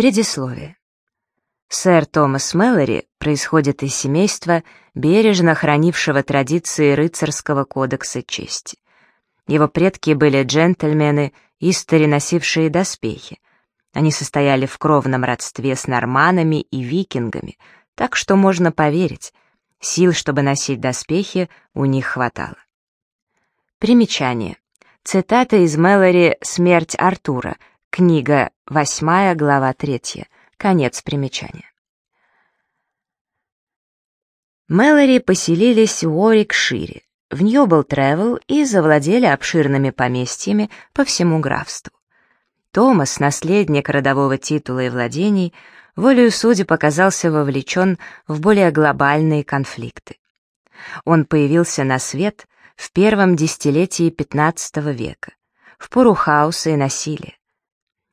Предисловие. Сэр Томас Мэлори происходит из семейства, бережно хранившего традиции рыцарского кодекса чести. Его предки были джентльмены, истори носившие доспехи. Они состояли в кровном родстве с норманами и викингами, так что можно поверить, сил, чтобы носить доспехи, у них хватало. Примечание. Цитата из Мэлори «Смерть Артура», книга 8, глава 3. Конец примечания. Мэлори поселились в Уорикшире, в Ньюболд-Ревел и завладели обширными поместьями по всему графству. Томас, наследник родового титула и владений, волею судеб оказался вовлечен в более глобальные конфликты. Он появился на свет в первом десятилетии XV века, в пору хаоса и насилия.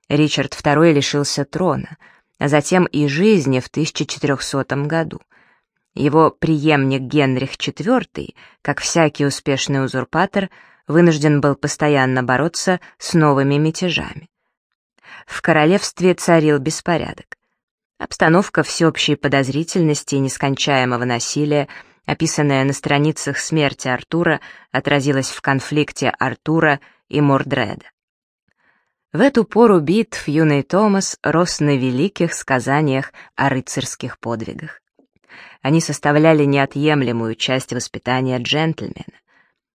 Ричард II лишился трона — а затем и жизни в 1400 году. Его преемник Генрих IV, как всякий успешный узурпатор, вынужден был постоянно бороться с новыми мятежами. В королевстве царил беспорядок. Обстановка всеобщей подозрительности и нескончаемого насилия, описанная на страницах смерти Артура, отразилась в конфликте Артура и Мордреда. В эту пору битв юный Томас рос на великих сказаниях о рыцарских подвигах. Они составляли неотъемлемую часть воспитания джентльмена.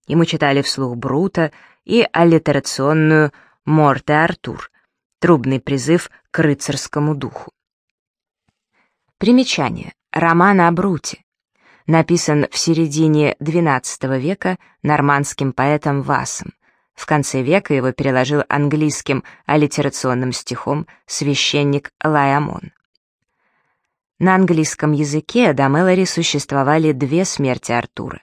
Ему читали вслух Брута и аллитерационную «Морте Артур», трубный призыв к рыцарскому духу. Примечание. Роман о Бруте. Написан в середине XII века нормандским поэтом Васом. В конце века его переложил английским аллитерационным стихом священник Лайамон. На английском языке до Мэлори существовали две смерти Артура.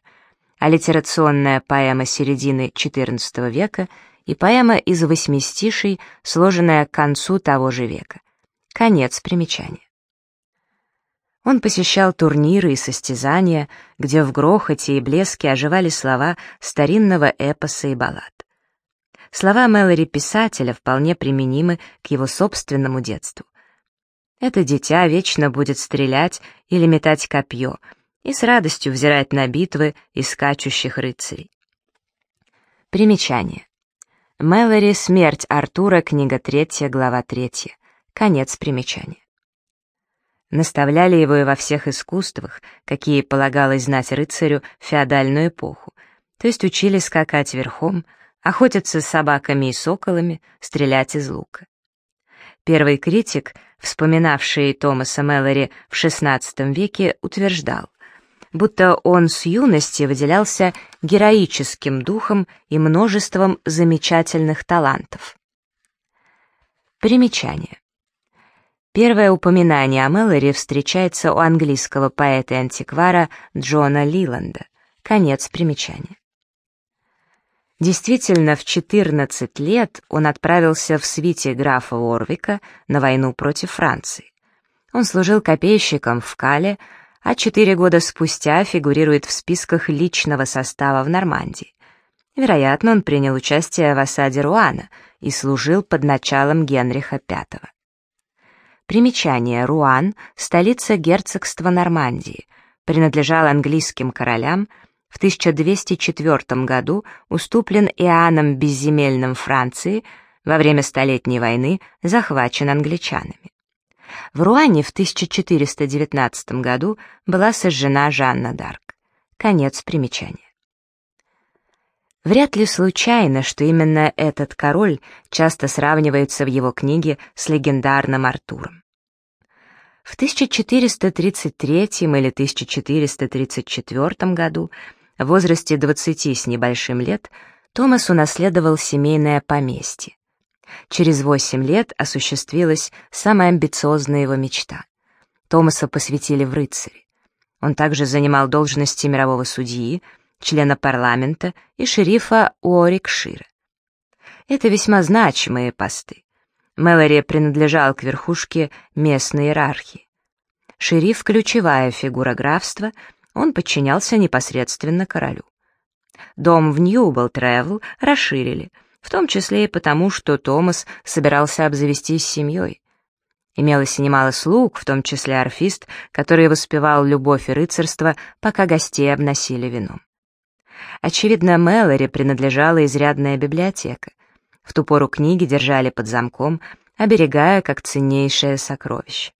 Аллитерационная поэма середины XIV века и поэма из восьми стишей, сложенная к концу того же века. Конец примечания. Он посещал турниры и состязания, где в грохоте и блеске оживали слова старинного эпоса и баллад. Слова Мэлори писателя вполне применимы к его собственному детству. Это дитя вечно будет стрелять или метать копье и с радостью взирать на битвы и скачущих рыцарей. Примечание. Мэлори «Смерть Артура», книга 3, глава 3. Конец примечания. Наставляли его и во всех искусствах, какие полагалось знать рыцарю в феодальную эпоху, то есть учили скакать верхом, охотиться с собаками и соколами, стрелять из лука. Первый критик, вспоминавший Томаса Мэлори в XVI веке, утверждал, будто он с юности выделялся героическим духом и множеством замечательных талантов. Примечание. Первое упоминание о Мэлори встречается у английского поэта и антиквара Джона Лиланда. Конец примечания. Действительно, в 14 лет он отправился в свите графа Орвика на войну против Франции. Он служил копейщиком в Кале, а четыре года спустя фигурирует в списках личного состава в Нормандии. Вероятно, он принял участие в осаде Руана и служил под началом Генриха V. Примечание. Руан — столица герцогства Нормандии, принадлежал английским королям — в 1204 году уступлен Иоанном Безземельным Франции, во время Столетней войны захвачен англичанами. В Руане в 1419 году была сожжена Жанна Д'Арк. Конец примечания. Вряд ли случайно, что именно этот король часто сравнивается в его книге с легендарным Артуром. В 1433 или 1434 году в возрасте 20 с небольшим лет Томас унаследовал семейное поместье. Через 8 лет осуществилась самая амбициозная его мечта. Томаса посвятили в рыцари. Он также занимал должности мирового судьи, члена парламента и шерифа Уорикшира. Это весьма значимые посты. Мэлори принадлежал к верхушке местной иерархии. Шериф — ключевая фигура графства — он подчинялся непосредственно королю. Дом в Ньюболд-Ревел расширили, в том числе и потому, что Томас собирался обзавестись семьей. Имелось немало слуг, в том числе арфист, который воспевал любовь и рыцарство, пока гостей обносили вином. Очевидно, Мэлори принадлежала изрядная библиотека. В ту пору книги держали под замком, оберегая как ценнейшее сокровище.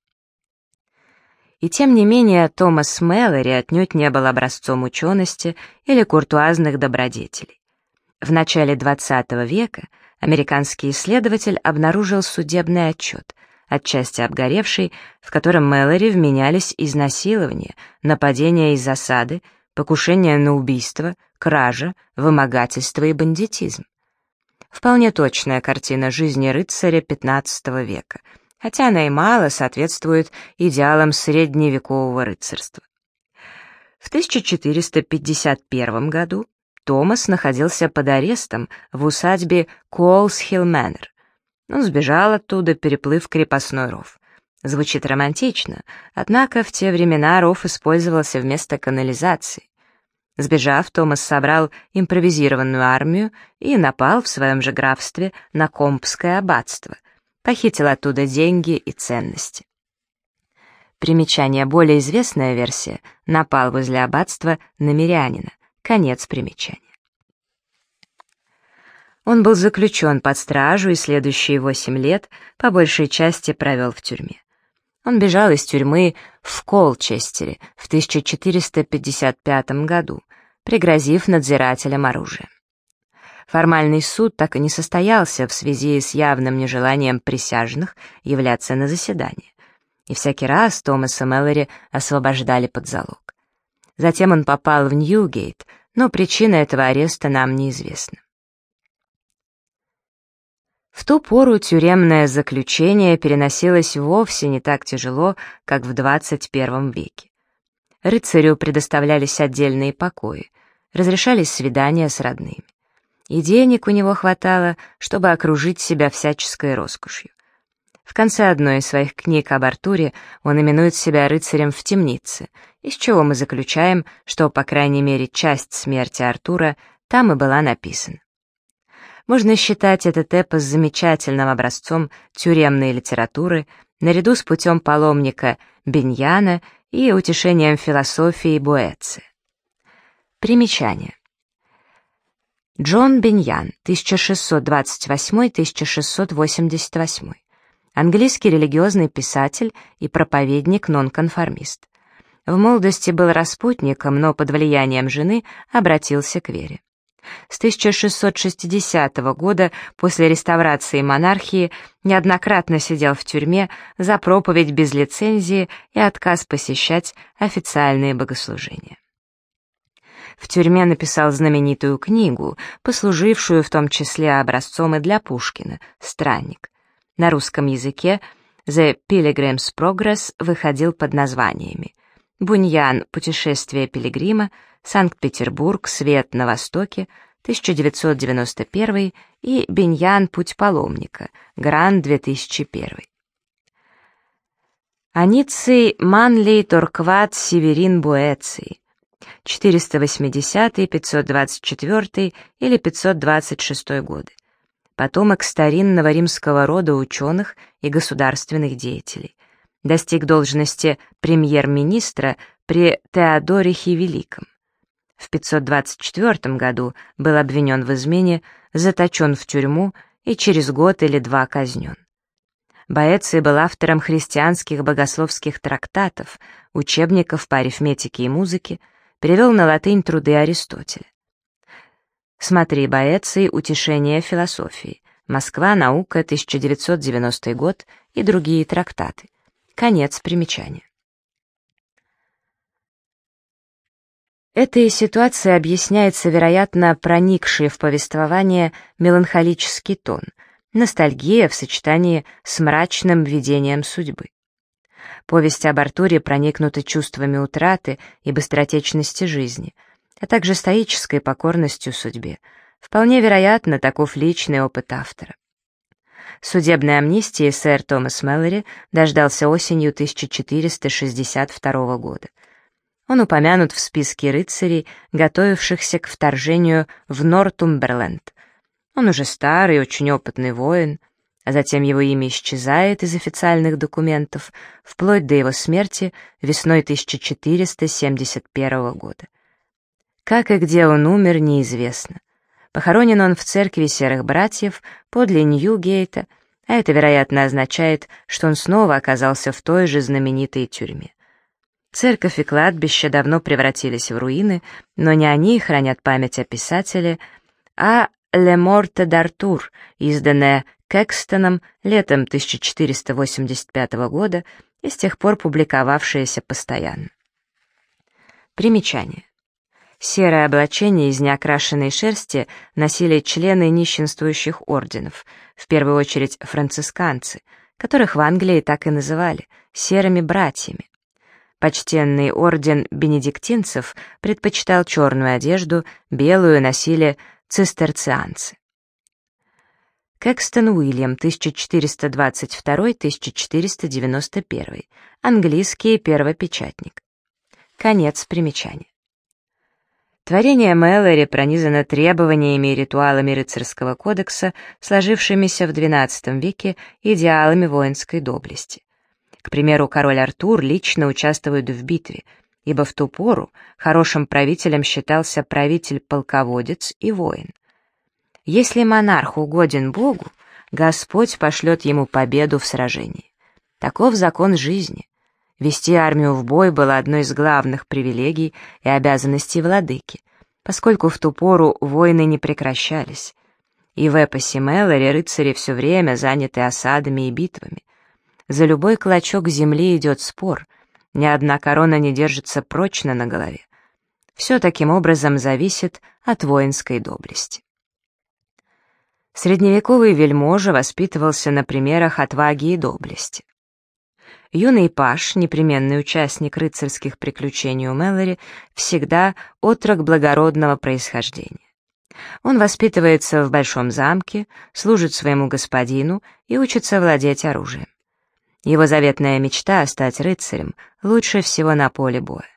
И тем не менее Томас Мэлори отнюдь не был образцом учености или куртуазных добродетелей. В начале XX века американский исследователь обнаружил судебный отчет, отчасти обгоревший, в котором Мэлори вменялись изнасилование, нападение из засады, покушение на убийство, кража, вымогательство и бандитизм. Вполне точная картина жизни рыцаря XV века, хотя она и мало соответствует идеалам средневекового рыцарства. В 1451 году Томас находился под арестом в усадьбе Коулсхилл Мэннер. Он сбежал оттуда, переплыв крепостной ров. Звучит романтично, однако в те времена ров использовался вместо канализации. Сбежав, Томас собрал импровизированную армию и напал в своем же графстве на Компское аббатство, похитил оттуда деньги и ценности. Примечание, более известная версия, напал возле аббатства на мирянина, конец примечания. Он был заключен под стражу и следующие восемь лет по большей части провел в тюрьме. Он бежал из тюрьмы в Колчестере в 1455 году, пригрозив надзирателям оружием. Формальный суд так и не состоялся в связи с явным нежеланием присяжных являться на заседание. И всякий раз Томаса Мэллори освобождали под залог. Затем он попал в Ньюгейт, но причина этого ареста нам неизвестна. В ту пору тюремное заключение переносилось вовсе не так тяжело, как в 21 веке. Рыцарю предоставлялись отдельные покои, разрешались свидания с родными. И денег у него хватало, чтобы окружить себя всяческой роскошью. В конце одной из своих книг об Артуре он именует себя рыцарем в темнице, из чего мы заключаем, что, по крайней мере, часть смерти Артура там и была написана. Можно считать этот эпос замечательным образцом тюремной литературы наряду с путем паломника Беньяна и утешением философии Буэци. Примечание. Джон Беньян, 1628-1688. Английский религиозный писатель и проповедник-нонконформист. В молодости был распутником, но под влиянием жены обратился к вере. С 1660 года, после реставрации монархии, неоднократно сидел в тюрьме за проповедь без лицензии и отказ посещать официальные богослужения. В тюрьме написал знаменитую книгу, послужившую в том числе образцом и для Пушкина «Странник». На русском языке «The Pilgrim's Progress» выходил под названиями «Буньян. Путешествие пилигрима», «Санкт-Петербург. Свет на Востоке», 1991 и «Беньян. Путь паломника», Гран 2001. Аниций Манли Торкват Северин Буэций 480, 524 или 526 годы. Потомок старинного римского рода ученых и государственных деятелей. Достиг должности премьер-министра при Теодорихе Великом. В 524 году был обвинен в измене, заточен в тюрьму и через год или два казнен. Боэций был автором христианских богословских трактатов, учебников по арифметике и музыке, перевел на латынь труды Аристотеля. Смотри Боэций «Утешение философии», Москва, наука, 1990 год и другие трактаты. Конец примечания. Этой ситуацией объясняется, вероятно, проникший в повествование меланхолический тон, ностальгия в сочетании с мрачным видением судьбы. Повесть об Артуре проникнута чувствами утраты и быстротечности жизни, а также стоической покорностью судьбе. Вполне вероятно, таков личный опыт автора. Судебной амнистии сэр Томас Мэллори дождался осенью 1462 года. Он упомянут в списке рыцарей, готовившихся к вторжению в Нортумберленд. Он уже старый, очень опытный воин, а затем его имя исчезает из официальных документов, вплоть до его смерти весной 1471 года. Как и где он умер, неизвестно. Похоронен он в церкви Серых Братьев подле Ньюгейта, а это, вероятно, означает, что он снова оказался в той же знаменитой тюрьме. Церковь и кладбище давно превратились в руины, но не они хранят память о писателе, а «Ле Морте d'Артур», изданная Кэкстоном летом 1485 года и с тех пор публиковавшаяся постоянно. Примечание. Серое облачение из неокрашенной шерсти носили члены нищенствующих орденов, в первую очередь францисканцы, которых в Англии так и называли — серыми братьями. Почтенный орден бенедиктинцев предпочитал черную одежду, белую носили цистерцианцы. Кэкстон Уильям, 1422-1491, английский первопечатник. Конец примечания. Творение Мэлори пронизано требованиями и ритуалами рыцарского кодекса, сложившимися в XII веке идеалами воинской доблести. К примеру, король Артур лично участвует в битве, ибо в ту пору хорошим правителем считался правитель-полководец и воин. Если монарх угоден Богу, Господь пошлет ему победу в сражении. Таков закон жизни. Вести армию в бой было одной из главных привилегий и обязанностей владыки, поскольку в ту пору войны не прекращались. И в эпосе Мэлори рыцари все время заняты осадами и битвами. За любой клочок земли идет спор, ни одна корона не держится прочно на голове. Все таким образом зависит от воинской доблести. Средневековый вельможа воспитывался на примерах отваги и доблести. Юный паш, непременный участник рыцарских приключений у Мэлори, всегда отрок благородного происхождения. Он воспитывается в большом замке, служит своему господину и учится владеть оружием. Его заветная мечта — стать рыцарем лучше всего на поле боя.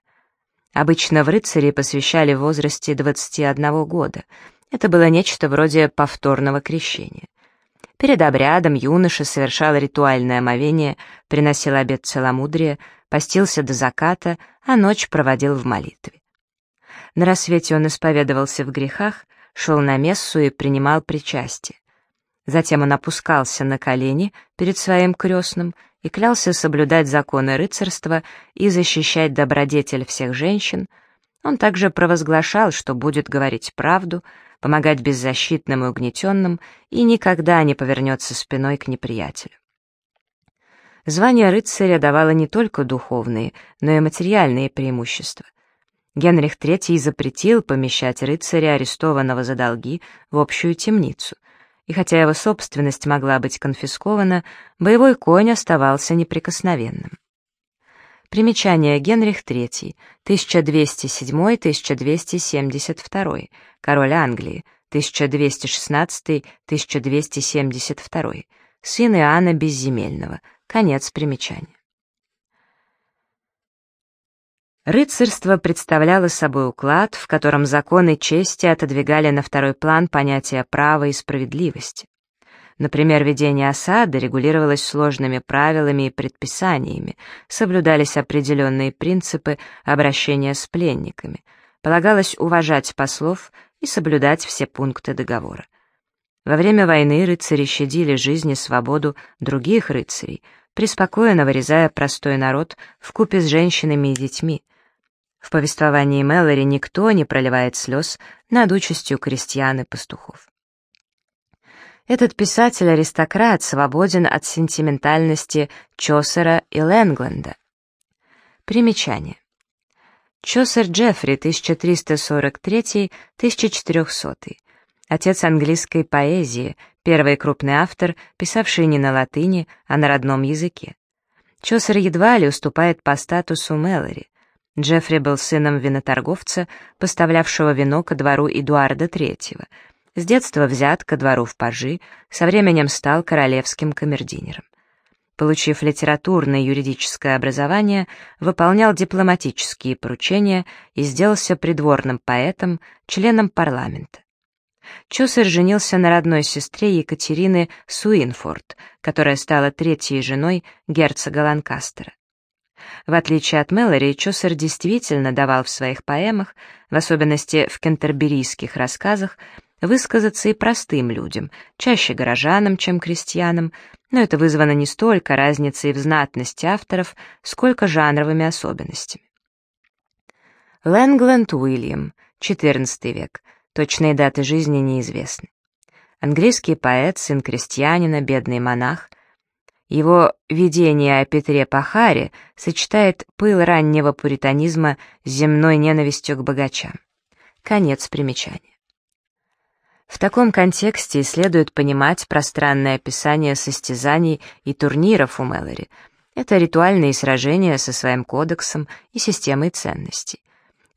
Обычно в рыцари посвящали в возрасте 21 года. Это было нечто вроде повторного крещения. Перед обрядом юноша совершал ритуальное омовение, приносил обед целомудрия, постился до заката, а ночь проводил в молитве. На рассвете он исповедовался в грехах, шел на мессу и принимал причастие. Затем он опускался на колени перед своим крестным и клялся соблюдать законы рыцарства и защищать добродетель всех женщин. Он также провозглашал, что будет говорить правду, помогать беззащитным и угнетенным и никогда не повернется спиной к неприятелю. Звание рыцаря давало не только духовные, но и материальные преимущества. Генрих III запретил помещать рыцаря, арестованного за долги, в общую темницу, и хотя его собственность могла быть конфискована, боевой конь оставался неприкосновенным. Примечание. Генрих III, 1207-1272, король Англии, 1216-1272, сын Иоанна Безземельного, конец примечания. Рыцарство представляло собой уклад, в котором законы чести отодвигали на второй план понятия права и справедливости. Например, ведение осады регулировалось сложными правилами и предписаниями, соблюдались определенные принципы обращения с пленниками, полагалось уважать послов и соблюдать все пункты договора. Во время войны рыцари щадили жизнь и свободу других рыцарей, преспокойно вырезая простой народ в купе с женщинами и детьми. В повествовании Мэлори никто не проливает слез над участью крестьян и пастухов. Этот писатель-аристократ свободен от сентиментальности Чосера и Лэнгленда. Примечание. Чосер Джеффри, 1343-1400. Отец английской поэзии, первый крупный автор, писавший не на латыни, а на родном языке. Чосер едва ли уступает по статусу Мэлори. Джеффри был сыном виноторговца, поставлявшего вино ко двору Эдуарда III, с детства взят ко двору в пажи, со временем стал королевским камердинером. Получив литературное и юридическое образование, выполнял дипломатические поручения и сделался придворным поэтом, членом парламента. Чосер женился на родной сестре Екатерины Суинфорд, которая стала третьей женой герцога Ланкастера. В отличие от Мэлори, Чосер действительно давал в своих поэмах, в особенности в кентерберийских рассказах, высказаться и простым людям, чаще горожанам, чем крестьянам, но это вызвано не столько разницей в знатности авторов, сколько жанровыми особенностями. Лэнгленд Уильям, XIV век, точные даты жизни неизвестны. Английский поэт, сын крестьянина, бедный монах. Его видение о Петре Пахаре сочетает пыл раннего пуританизма с земной ненавистью к богачам. Конец примечания. В таком контексте следует понимать пространное описание состязаний и турниров у Мэлори. Это ритуальные сражения со своим кодексом и системой ценностей.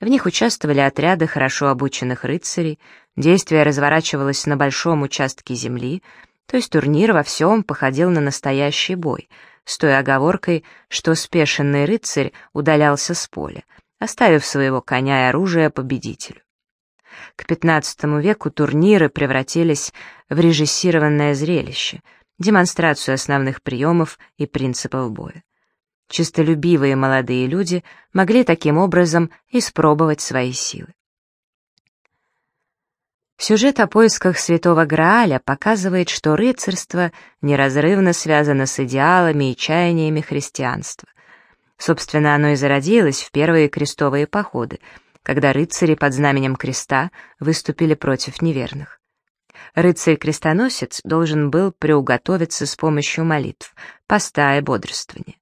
В них участвовали отряды хорошо обученных рыцарей, действие разворачивалось на большом участке земли, то есть турнир во всем походил на настоящий бой, с той оговоркой, что спешенный рыцарь удалялся с поля, оставив своего коня и оружие победителю. К XV веку турниры превратились в режиссированное зрелище, демонстрацию основных приемов и принципов боя. Чистолюбивые молодые люди могли таким образом испробовать свои силы. Сюжет о поисках святого Грааля показывает, что рыцарство неразрывно связано с идеалами и чаяниями христианства. Собственно, оно и зародилось в первые крестовые походы — когда рыцари под знаменем креста выступили против неверных. Рыцарь-крестоносец должен был приуготовиться с помощью молитв, поста и бодрствования.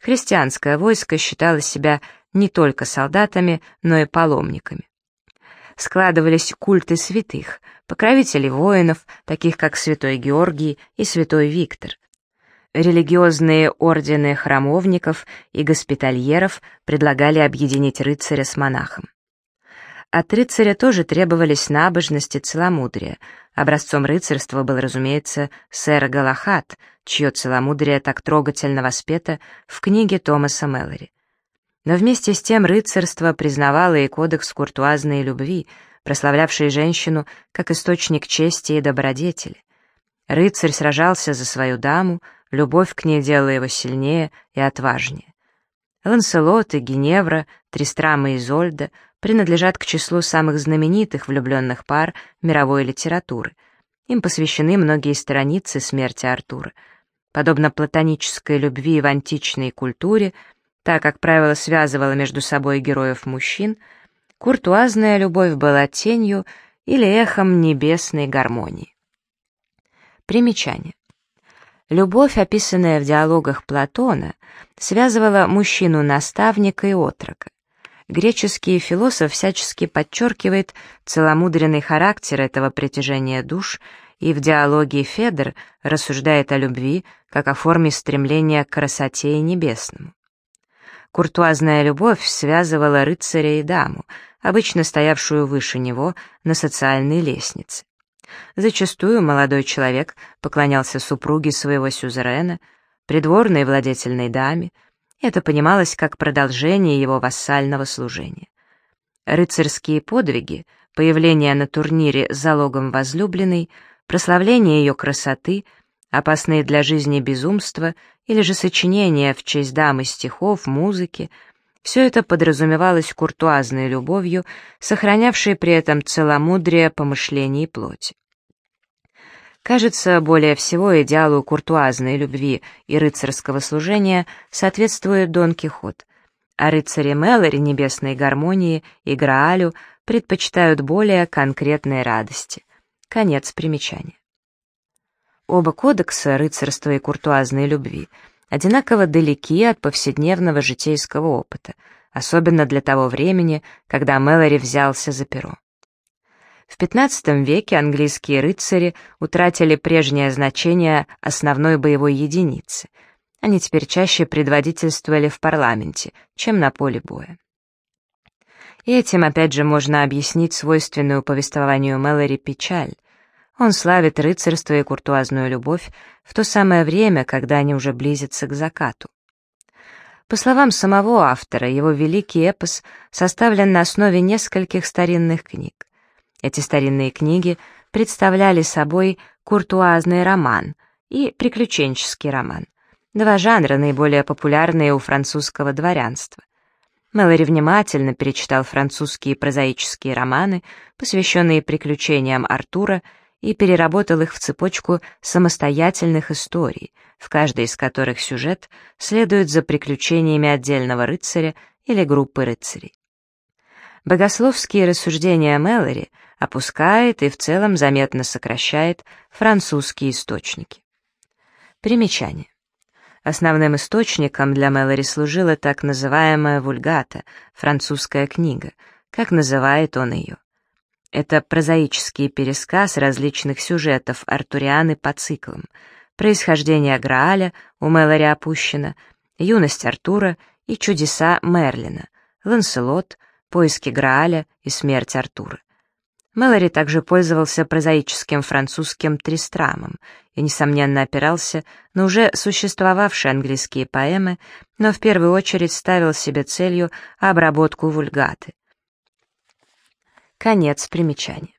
Христианское войско считало себя не только солдатами, но и паломниками. Складывались культы святых, покровителей воинов, таких как святой Георгий и святой Виктор. Религиозные ордены храмовников и госпитальеров предлагали объединить рыцаря с монахом. От рыцаря тоже требовались набожность и целомудрие. Образцом рыцарства был, разумеется, сэр Галахат, чье целомудрие так трогательно воспето в книге Томаса Мэллори. Но вместе с тем рыцарство признавало и кодекс куртуазной любви, прославлявший женщину как источник чести и добродетели. Рыцарь сражался за свою даму, любовь к ней делала его сильнее и отважнее. Ланселот и Геневра, Тристрама и Изольда принадлежат к числу самых знаменитых влюбленных пар мировой литературы. Им посвящены многие страницы смерти Артура. Подобно платонической любви в античной культуре, так, как правило, связывала между собой героев мужчин, куртуазная любовь была тенью или эхом небесной гармонии. Примечание. Любовь, описанная в диалогах Платона, связывала мужчину-наставника и отрока. Греческий философ всячески подчеркивает целомудренный характер этого притяжения душ и в диалоге Федор рассуждает о любви как о форме стремления к красоте и небесному. Куртуазная любовь связывала рыцаря и даму, обычно стоявшую выше него на социальной лестнице. Зачастую молодой человек поклонялся супруге своего сюзерена, придворной владетельной даме, это понималось как продолжение его вассального служения. Рыцарские подвиги, появление на турнире залогом возлюбленной, прославление ее красоты, опасные для жизни безумства или же сочинения в честь дамы стихов, музыки — все это подразумевалось куртуазной любовью, сохранявшей при этом целомудрие помышлений и плоти. Кажется, более всего идеалу куртуазной любви и рыцарского служения соответствует Дон Кихот, а рыцари Мэлори небесной гармонии и Граалю предпочитают более конкретной радости. Конец примечания. Оба кодекса рыцарства и куртуазной любви одинаково далеки от повседневного житейского опыта, особенно для того времени, когда Мэлори взялся за перо. В XV веке английские рыцари утратили прежнее значение основной боевой единицы. Они теперь чаще предводительствовали в парламенте, чем на поле боя. И этим, опять же, можно объяснить свойственную повествованию Мэлори печаль. Он славит рыцарство и куртуазную любовь в то самое время, когда они уже близятся к закату. По словам самого автора, его великий эпос составлен на основе нескольких старинных книг. Эти старинные книги представляли собой куртуазный роман и приключенческий роман, два жанра, наиболее популярные у французского дворянства. Мэлори внимательно перечитал французские прозаические романы, посвященные приключениям Артура, и переработал их в цепочку самостоятельных историй, в каждой из которых сюжет следует за приключениями отдельного рыцаря или группы рыцарей. Богословские рассуждения Мэлори опускает и в целом заметно сокращает французские источники. Примечание. Основным источником для Мэлори служила так называемая «вульгата» — французская книга, как называет он ее. Это прозаический пересказ различных сюжетов Артурианы по циклам, происхождение Грааля у Мэлори опущено, юность Артура и чудеса Мерлина, Ланселот, поиски Грааля и смерть Артура. Мэлори также пользовался прозаическим французским тристрамом и, несомненно, опирался на уже существовавшие английские поэмы, но в первую очередь ставил себе целью обработку вульгаты. Конец примечания.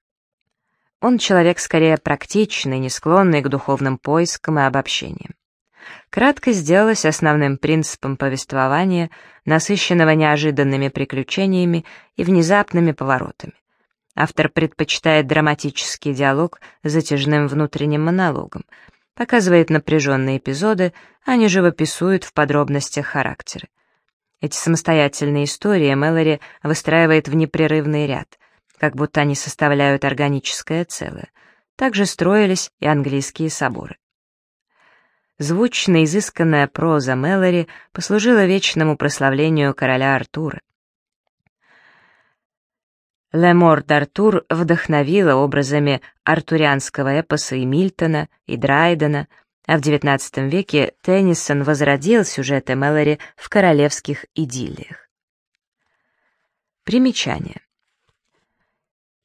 Он человек скорее практичный, не склонный к духовным поискам и обобщениям. Кратко сделалось основным принципом повествования, насыщенного неожиданными приключениями и внезапными поворотами. Автор предпочитает драматический диалог с затяжным внутренним монологом, показывает напряженные эпизоды, а не живописует в подробностях характеры. Эти самостоятельные истории Мэлори выстраивает в непрерывный ряд, как будто они составляют органическое целое. Также строились и английские соборы. Звучная, изысканная проза Мэлори послужила вечному прославлению короля Артура. Лемор d'Артур вдохновила образами артурианского эпоса и Мильтона, и Драйдена, а в XIX веке Теннисон возродил сюжеты Мэлори в королевских идиллиях. Примечание.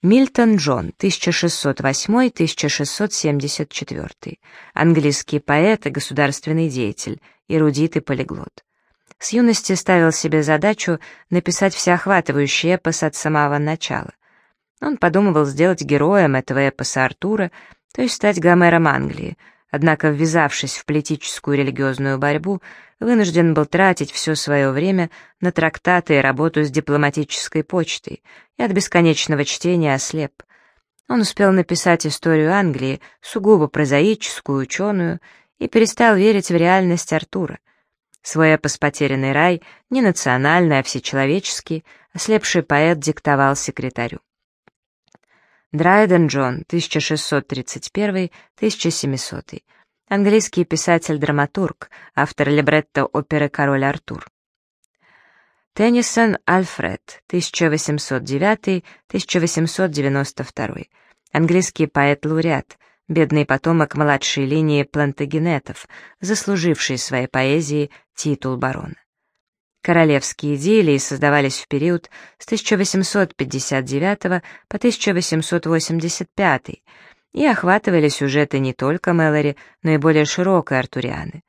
Мильтон Джон, 1608-1674, английский поэт и государственный деятель, эрудит и полиглот с юности ставил себе задачу написать всеохватывающий эпос от самого начала. Он подумывал сделать героем этого эпоса Артура, то есть стать Гомером Англии, однако, ввязавшись в политическую и религиозную борьбу, вынужден был тратить все свое время на трактаты и работу с дипломатической почтой, и от бесконечного чтения ослеп. Он успел написать историю Англии, сугубо прозаическую, ученую, и перестал верить в реальность Артура — Свой эпос «Потерянный рай» не национальный, а всечеловеческий, ослепший поэт диктовал секретарю. Драйден Джон, 1631-1700, английский писатель-драматург, автор либретто оперы «Король Артур». Теннисон Альфред, 1809-1892, английский поэт-лауреат, бедный потомок младшей линии плантагенетов, заслуживший своей поэзией титул барона. Королевские идиллии создавались в период с 1859 по 1885 и охватывали сюжеты не только Мэлори, но и более широкой артурианы.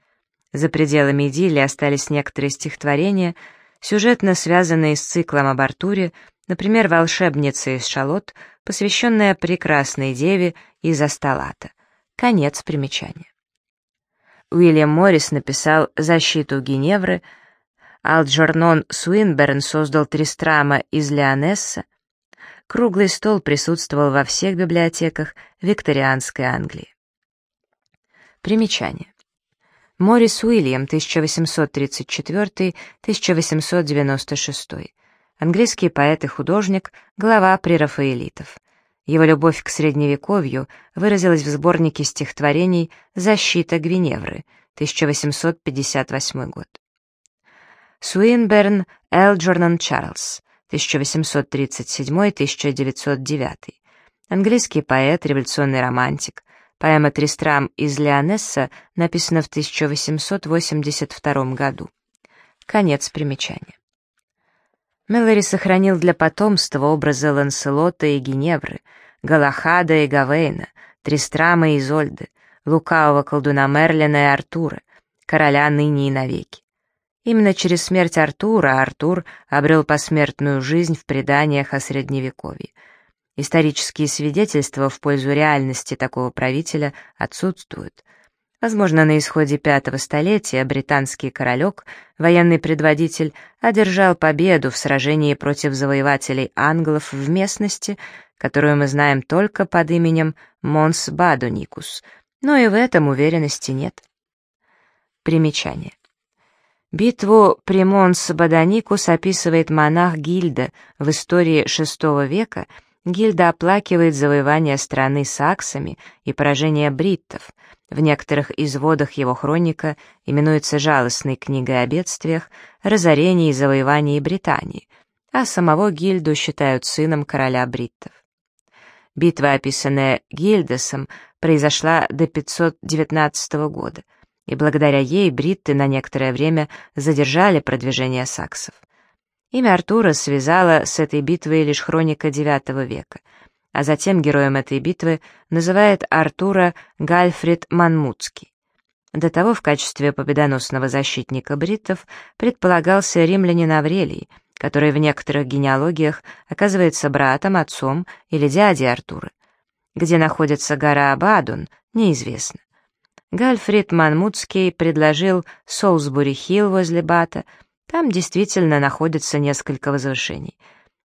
За пределами идиллии остались некоторые стихотворения, сюжетно связанные с циклом об Артуре, например, «Волшебница из Шалот», посвященная прекрасной деве из Асталата. Конец примечания. Уильям Моррис написал «Защиту Геневры», Алджернон Суинберн создал Тристрама из Леонесса, круглый стол присутствовал во всех библиотеках викторианской Англии. Примечание. Моррис Уильям, 1834-1896. Английский поэт и художник, глава прерафаэлитов. Его любовь к средневековью выразилась в сборнике стихотворений «Защита Гвиневры», 1858 год. Суинберн Элджернон Чарльз, 1837-1909. Английский поэт, революционный романтик. Поэма «Тристрам» из Леонесса написана в 1882 году. Конец примечания. Мэлори сохранил для потомства образы Ланселота и Геневры, Галахада и Гавейна, Тристрама и Изольды, лукавого колдуна Мерлина и Артура, короля ныне и навеки. Именно через смерть Артура Артур обрел посмертную жизнь в преданиях о Средневековье. Исторические свидетельства в пользу реальности такого правителя отсутствуют. Возможно, на исходе пятого столетия британский королек, военный предводитель, одержал победу в сражении против завоевателей англов в местности, которую мы знаем только под именем Монс Бадоникус, но и в этом уверенности нет. Примечание. Битву при Монс Бадоникус описывает монах Гильда в истории VI века — Гильда оплакивает завоевание страны саксами и поражение бриттов. В некоторых изводах его хроника именуется жалостной книгой о бедствиях, разорении и завоевании Британии, а самого Гильду считают сыном короля бриттов. Битва, описанная Гильдасом, произошла до 519 года, и благодаря ей бритты на некоторое время задержали продвижение саксов. Имя Артура связала с этой битвой лишь хроника IX века, а затем героем этой битвы называет Артура Гальфрид Манмутский. До того в качестве победоносного защитника бриттов предполагался римлянин Аврелий, который в некоторых генеалогиях оказывается братом, отцом или дядей Артура. Где находится гора Абадун, неизвестно. Гальфрид Манмутский предложил Солсбури-Хилл возле Бата — там действительно находится несколько возвышений.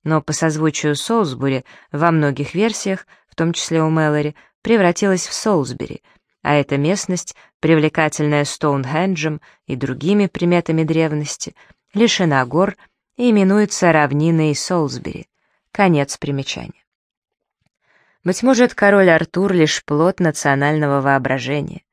Но по созвучию Солсбури во многих версиях, в том числе у Мэлори, превратилась в Солсбери, а эта местность, привлекательная Стоунхенджем и другими приметами древности, лишена гор и именуется равниной Солсбери. Конец примечания. Быть может, король Артур лишь плод национального воображения.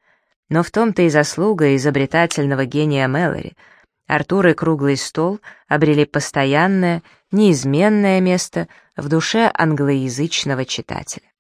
Но в том-то и заслуга изобретательного гения Мэлори — Артур и круглый стол обрели постоянное, неизменное место в душе англоязычного читателя.